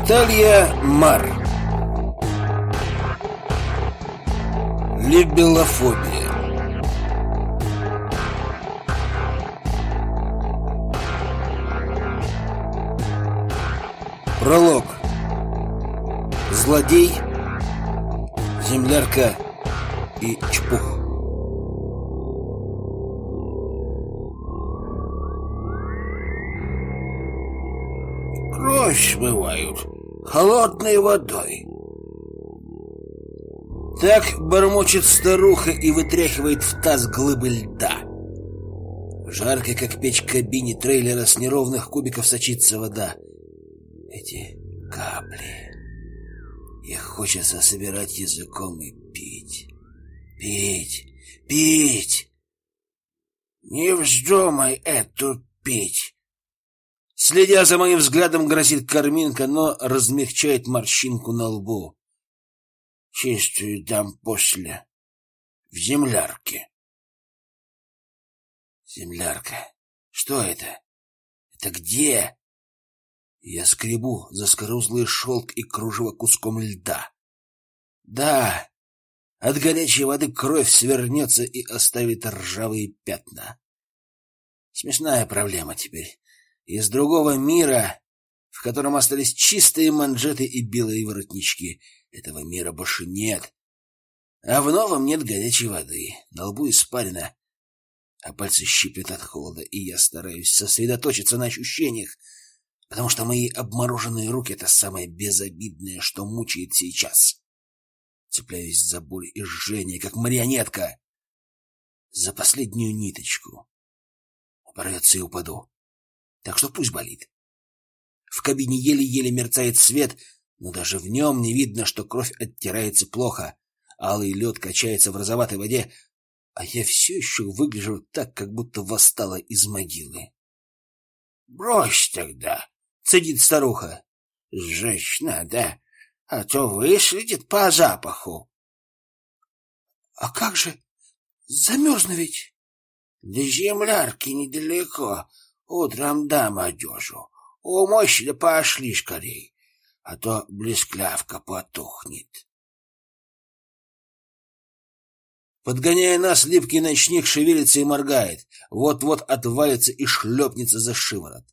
Наталья Мар. Либелофобия. Пролог. Злодей Землярка и Чпух Кровь смывают холодной водой. Так бормочет старуха и вытряхивает в таз глыбы льда. В жаркой, как печь, кабине трейлера с неровных кубиков сочится вода. Эти капли. Их хочется собирать языком и пить. Пить, пить. Не вздумай эту пить. Следя за моим взглядом, грозит Карминка, но размягчает морщинку на лбу. Чистую дам после. В землярке. Землярка. Что это? Это где? Я скребу заскорузлый шелк и кружево куском льда. Да, от горячей воды кровь свернется и оставит ржавые пятна. Смешная проблема теперь из другого мира, в котором остались чистые манжеты и белые воротнички. Этого мира больше нет. А в новом нет горячей воды, на лбу испарина, а пальцы щиплет от холода, и я стараюсь сосредоточиться на ощущениях, потому что мои обмороженные руки — это самое безобидное, что мучает сейчас. Цепляюсь за боль и жжение, как марионетка, за последнюю ниточку. Порвется и упаду так что пусть болит. В кабине еле-еле мерцает свет, но даже в нем не видно, что кровь оттирается плохо. Алый лед качается в розоватой воде, а я все еще выгляжу так, как будто восстала из могилы. — Брось тогда, — цедит старуха. — Сжечь надо, а то выследит по запаху. — А как же? Замерзну ведь. — До землярки недалеко, Утром дам одежу. Умойся да пошли скорей, а то блесклявка потухнет. Подгоняя нас, липкий ночник шевелится и моргает. Вот-вот отвалится и шлепнется за шиворот.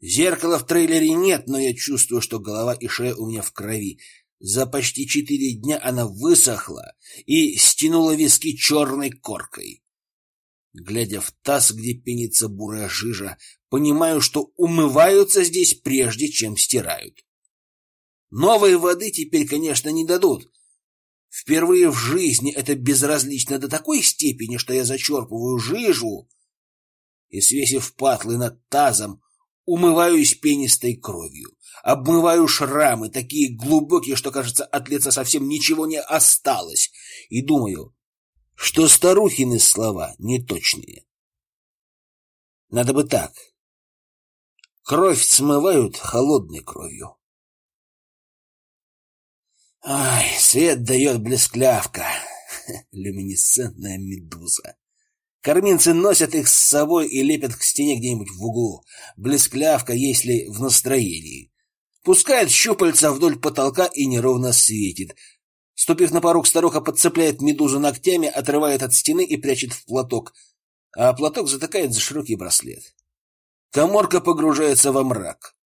Зеркала в трейлере нет, но я чувствую, что голова и шея у меня в крови. За почти четыре дня она высохла и стянула виски черной коркой. Глядя в таз, где пенится бурая жижа, понимаю, что умываются здесь прежде, чем стирают. Новой воды теперь, конечно, не дадут. Впервые в жизни это безразлично до такой степени, что я зачерпываю жижу и, свесив патлы над тазом, умываюсь пенистой кровью. Обмываю шрамы, такие глубокие, что, кажется, от лица совсем ничего не осталось. И думаю, что старухины слова неточные. Надо бы так. Кровь смывают холодной кровью. Ай, свет дает блесклявка. Люминесцентная медуза. Корминцы носят их с собой и лепят к стене где-нибудь в углу. Блесклявка, если в настроении. Пускает щупальца вдоль потолка и неровно светит. Ступив на порог, старуха подцепляет медузу ногтями, отрывает от стены и прячет в платок, а платок затыкает за широкий браслет. Коморка погружается во мрак.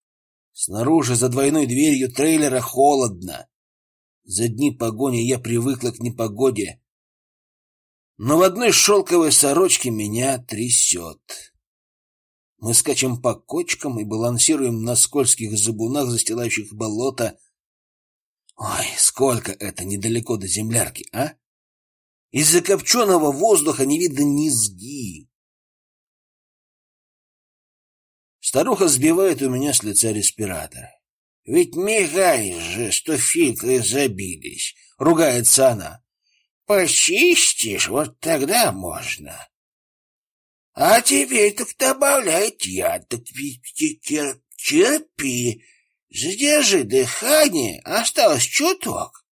Снаружи, за двойной дверью трейлера, холодно. За дни погони я привыкла к непогоде. Но в одной шелковой сорочке меня трясет. Мы скачем по кочкам и балансируем на скользких забунах, застилающих болото, Ой, сколько это недалеко до землярки, а? Из-за копченого воздуха не видно низги. Старуха сбивает у меня с лица респиратор. «Ведь мигай же, что фильтры забились!» — ругается она. «Почистишь, вот тогда можно. А теперь так добавляет яд, так терпи, Задержи дыхание, осталось чуток.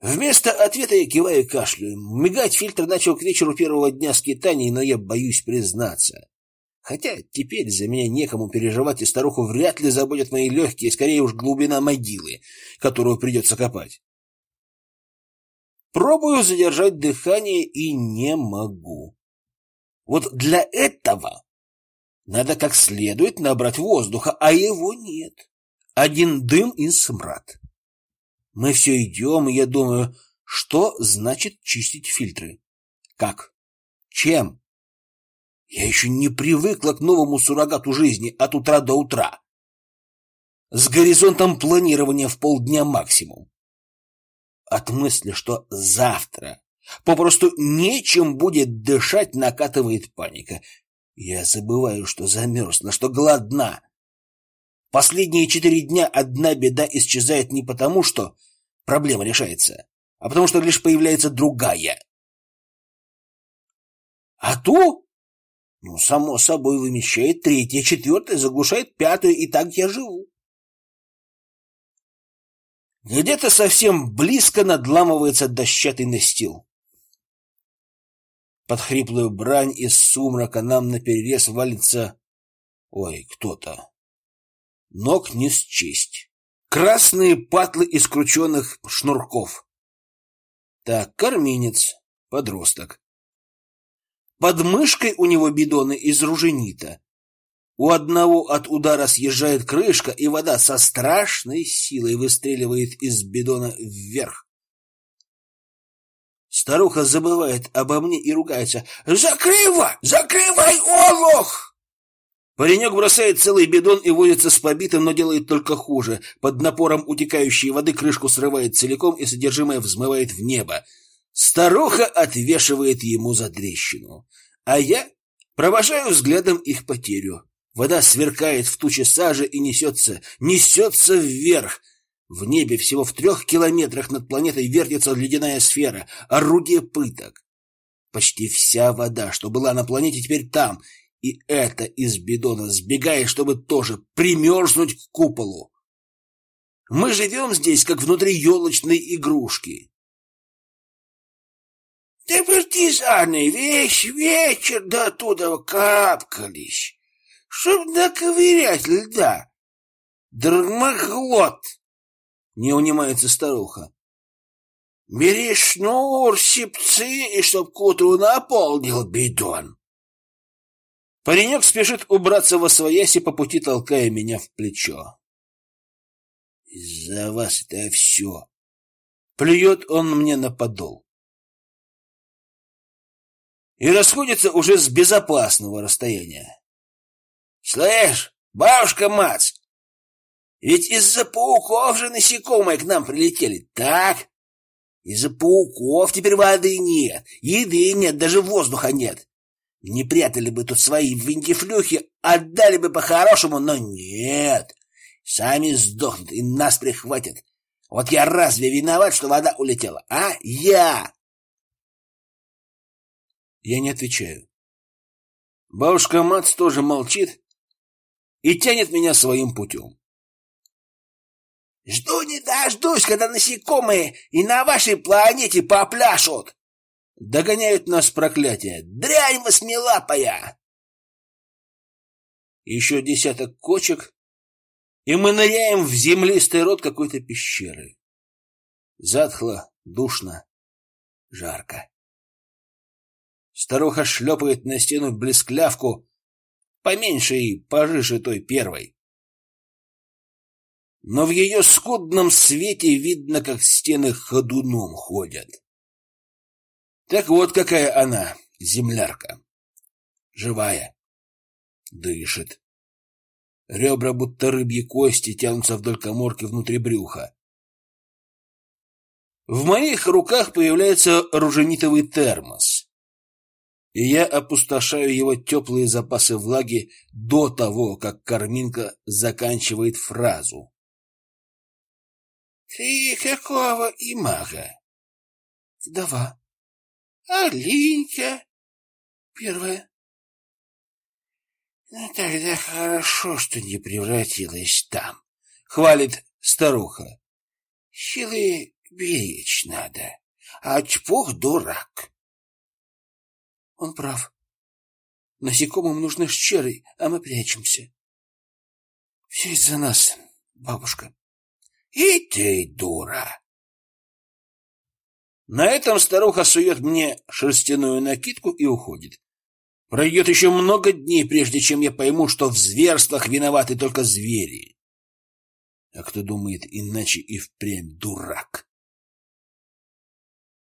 Вместо ответа я киваю и кашляю. Мигать фильтр начал к вечеру первого дня скитаний, но я боюсь признаться. Хотя теперь за меня некому переживать, и старуху вряд ли заботят мои легкие, скорее уж глубина могилы, которую придется копать. Пробую задержать дыхание и не могу. Вот для этого надо как следует набрать воздуха, а его нет. Один дым и смрад. Мы все идем, и я думаю, что значит чистить фильтры? Как? Чем? Я еще не привыкла к новому суррогату жизни от утра до утра. С горизонтом планирования в полдня максимум. От мысли, что завтра попросту нечем будет дышать, накатывает паника. Я забываю, что замерзла, что голодна. Последние четыре дня одна беда исчезает не потому, что проблема решается, а потому что лишь появляется другая. А то, ну, само собой, вымещает третья, четвертая, заглушает пятую, и так я живу. Где-то совсем близко надламывается дощатый настил. Под хриплую брань из сумрака нам наперерез валится... Ой, кто-то. Ног не счесть. Красные патлы из крученных шнурков. Так, корминец, подросток. Под мышкой у него бидоны из руженита. У одного от удара съезжает крышка, и вода со страшной силой выстреливает из бидона вверх. Старуха забывает обо мне и ругается. «Закрывай! Закрывай, олух!» Паренек бросает целый бидон и возится с побитым, но делает только хуже. Под напором утекающей воды крышку срывает целиком и содержимое взмывает в небо. Старуха отвешивает ему за трещину. А я провожаю взглядом их потерю. Вода сверкает в туче сажи и несется, несется вверх. В небе всего в трех километрах над планетой вертится ледяная сфера, орудие пыток. Почти вся вода, что была на планете, теперь там, и это из бидона сбегает, чтобы тоже примерзнуть к куполу. Мы живем здесь, как внутри елочной игрушки. Да партизаны весь вечер до оттуда капкались, чтоб наковырять льда. Драмоглот! Не унимается старуха. Бери шнур, щипцы, и чтоб к утру наполнил бидон. Паренек спешит убраться во свояси, по пути толкая меня в плечо. Из-за вас это все. Плюет он мне на подол. И расходится уже с безопасного расстояния. Слышь, бабушка Мац, ведь из-за пауков же насекомые к нам прилетели, так? Из-за пауков теперь воды нет, еды нет, даже воздуха нет. Не прятали бы тут свои винтифлюхи, отдали бы по-хорошему, но нет. Сами сдохнут и нас прихватят. Вот я разве виноват, что вода улетела, а? Я! Я не отвечаю. Бабушка Мац тоже молчит и тянет меня своим путем. Жду не дождусь, когда насекомые и на вашей планете попляшут. Догоняют нас проклятия. Дрянь восьмилапая! Еще десяток кочек, и мы ныряем в землистый рот какой-то пещеры. Затхло, душно, жарко. Старуха шлепает на стену блесклявку, поменьше и пожиже той первой. Но в ее скудном свете видно, как стены ходуном ходят. Так вот какая она, землярка. Живая. Дышит. Ребра, будто рыбьи кости, тянутся вдоль коморки внутри брюха. В моих руках появляется руженитовый термос и я опустошаю его теплые запасы влаги до того, как Карминка заканчивает фразу. «Ты какого имага?» «Вдова». «А Линька?» «Первая». «Ну, тогда хорошо, что не превратилась там», — хвалит старуха. «Силы беречь надо, а чпух дурак». Он прав. Насекомым нужны щеры, а мы прячемся. Все из-за нас, бабушка. И ты дура. На этом старуха сует мне шерстяную накидку и уходит. Пройдет еще много дней, прежде чем я пойму, что в зверствах виноваты только звери. А кто думает иначе и впрямь дурак.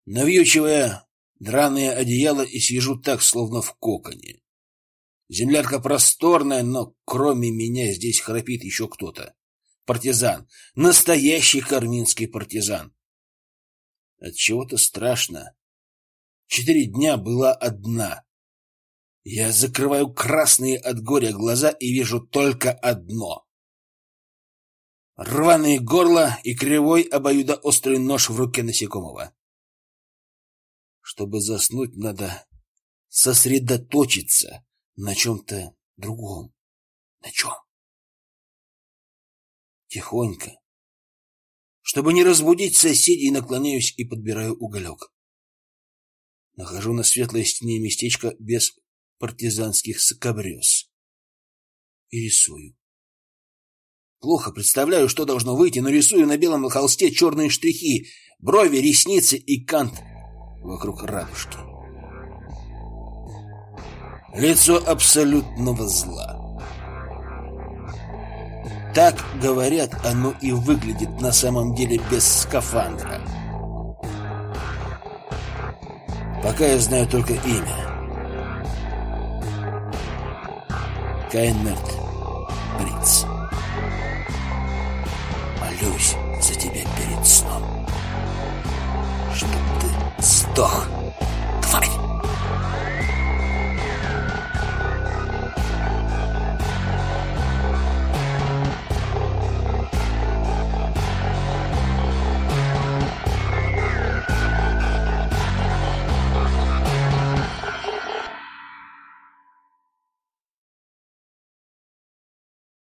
Навьючивая драное одеяло и сижу так, словно в коконе. Землянка просторная, но кроме меня здесь храпит еще кто-то. Партизан. Настоящий карминский партизан. От чего-то страшно. Четыре дня была одна. Я закрываю красные от горя глаза и вижу только одно. Рваные горло и кривой обоюдоострый нож в руке насекомого. Чтобы заснуть, надо сосредоточиться на чем-то другом. На чем? Тихонько. Чтобы не разбудить соседей, наклоняюсь и подбираю уголек. Нахожу на светлой стене местечко без партизанских скобрез. И рисую. Плохо представляю, что должно выйти, но рисую на белом холсте черные штрихи, брови, ресницы и кант вокруг радужки. Лицо абсолютного зла. Так, говорят, оно и выглядит на самом деле без скафандра. Пока я знаю только имя. Кайнерт Бриц. Молюсь за тебя перед сном, чтоб ты сдох.